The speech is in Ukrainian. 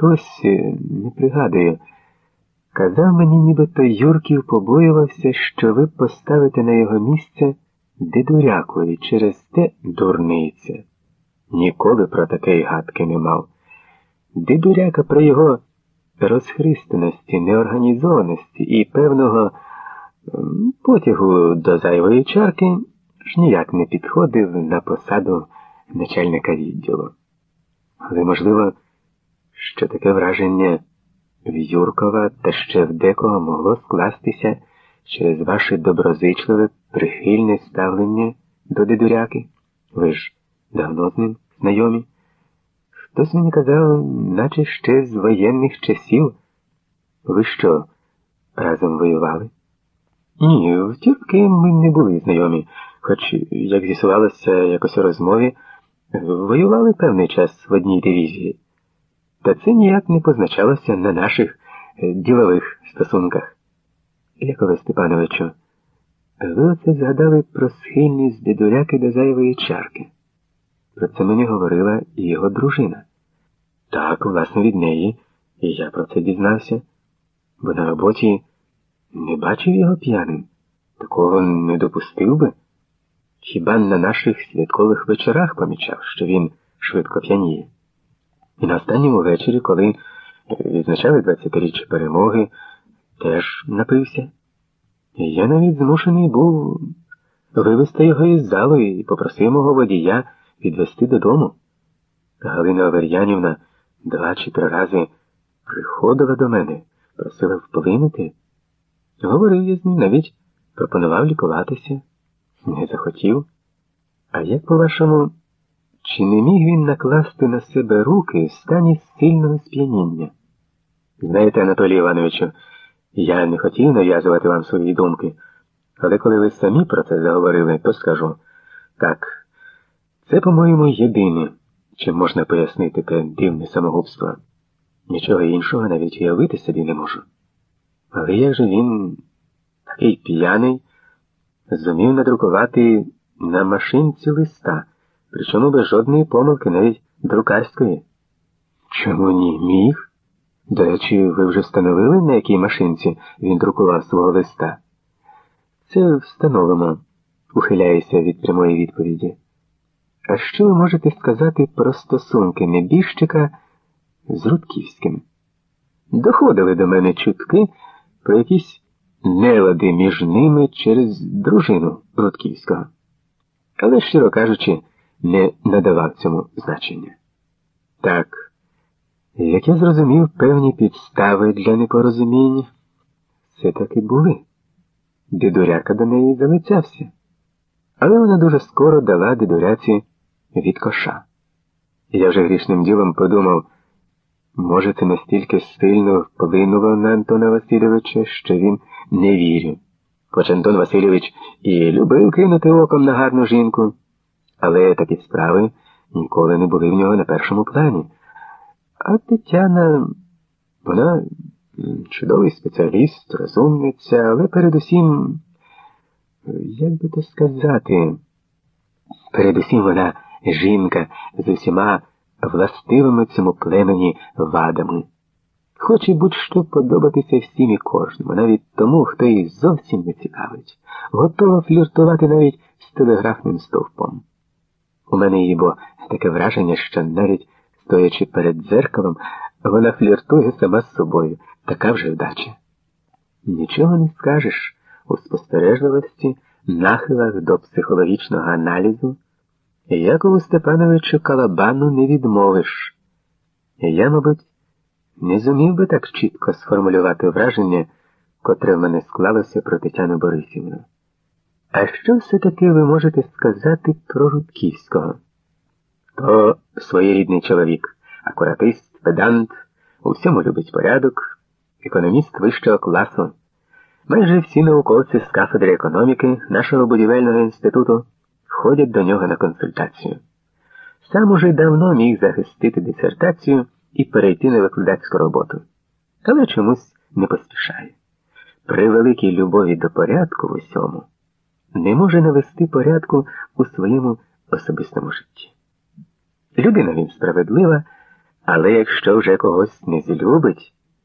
хтось, е, не пригадую, казав мені, нібито Юрків побоювався, що ви поставите на його місце дедуряку і через те дурниця. Ніколи про таке й гадки не мав. Дедуряка при його розхристаності, неорганізованості і певного потягу до зайвої чарки ж ніяк не підходив на посаду начальника відділу. Але, можливо, що таке враження в Юркова та ще в декого могло скластися через ваше доброзичливе, прихильне ставлення до дедуряки? Ви ж давно з ним знайомі? Хтось мені казав, наче ще з воєнних часів. Ви що, разом воювали? Ні, втілки ми не були знайомі, хоч, як з'ясувалося якось у розмові, воювали певний час в одній дивізії. Та це ніяк не позначалося на наших е, ділових стосунках. Якове Степановичу, ви оце згадали про схильність дедуляки до зайвої чарки. Про це мені говорила і його дружина. Так, власне, від неї, і я про це дізнався, бо на роботі не бачив його п'яним, такого не допустив би. Хіба на наших святкових вечорах помічав, що він швидко п'яніє. І на останньому вечорі, коли відзначали 20-річчя перемоги, теж напився. Я навіть змушений був вивезти його із залу і попросив мого водія відвести додому. Галина Авер'янівна два чи три рази приходила до мене, просила вплинути. Говорив я з ним, навіть пропонував лікуватися. Не захотів. А як, по-вашому, чи не міг він накласти на себе руки в стані сильного сп'яніння? Знаєте, Анатолій Івановичу, я не хотів нав'язувати вам свої думки, але коли ви самі про це заговорили, то скажу так, це, по-моєму, єдине, чим можна пояснити те дивне самогубство. Нічого іншого навіть уявити собі не можу. Але як же він такий п'яний? зумів надрукувати на машинці листа, причому без жодної помилки, навіть друкарської. Чому ні? Міг? До речі, ви вже встановили, на якій машинці він друкував свого листа? Це встановлено, ухиляюся від прямої відповіді. А що ви можете сказати про стосунки небіжчика з Рудківським? Доходили до мене чутки про якісь нелади між ними через дружину Рудківського. Але, щиро кажучи, не надавав цьому значення. Так, як я зрозумів, певні підстави для непорозумінь все таки були. Дедуряка до неї залицявся, але вона дуже скоро дала дедуряці від коша. Я вже грішним ділом подумав, може, це настільки сильно вплинуло на Антона Васильовича, що він не вірю. Хоч Антон Васильович і любив кинути оком на гарну жінку, але такі справи ніколи не були в нього на першому плані. А Тетяна, вона чудовий спеціаліст, розумниця, але передусім, як би то сказати, передусім вона жінка з усіма властивими цьому племені вадами. Хоче будь-що подобатися всім і кожному, навіть тому, хто її зовсім не цікавить, готова фліртувати навіть з телеграфним стовпом. У мене її бо таке враження, що навіть стоячи перед дзеркалом, вона фліртує сама з собою, така вже вдача. Нічого не скажеш у спостережливості, нахилах до психологічного аналізу. Якову Степановичу Калабану не відмовиш. Я, мабуть, не зумів би так чітко сформулювати враження, котре в мене склалося про Тетяну Борисівну. А що все-таки ви можете сказати про Рудківського? То своєрідний чоловік, акуратист, педант, у всьому любить порядок, економіст вищого класу. Майже всі науковці з кафедри економіки нашого будівельного інституту ходять до нього на консультацію. Сам уже давно міг захистити дисертацію і перейти на викладацьку роботу, але чомусь не поспішає. При великій любові до порядку в усьому не може навести порядку у своєму особистому житті. Людина він справедлива. Але якщо вже когось не злюбить,